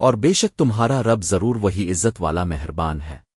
اور بے شک تمہارا رب ضرور وہی عزت والا مہربان ہے۔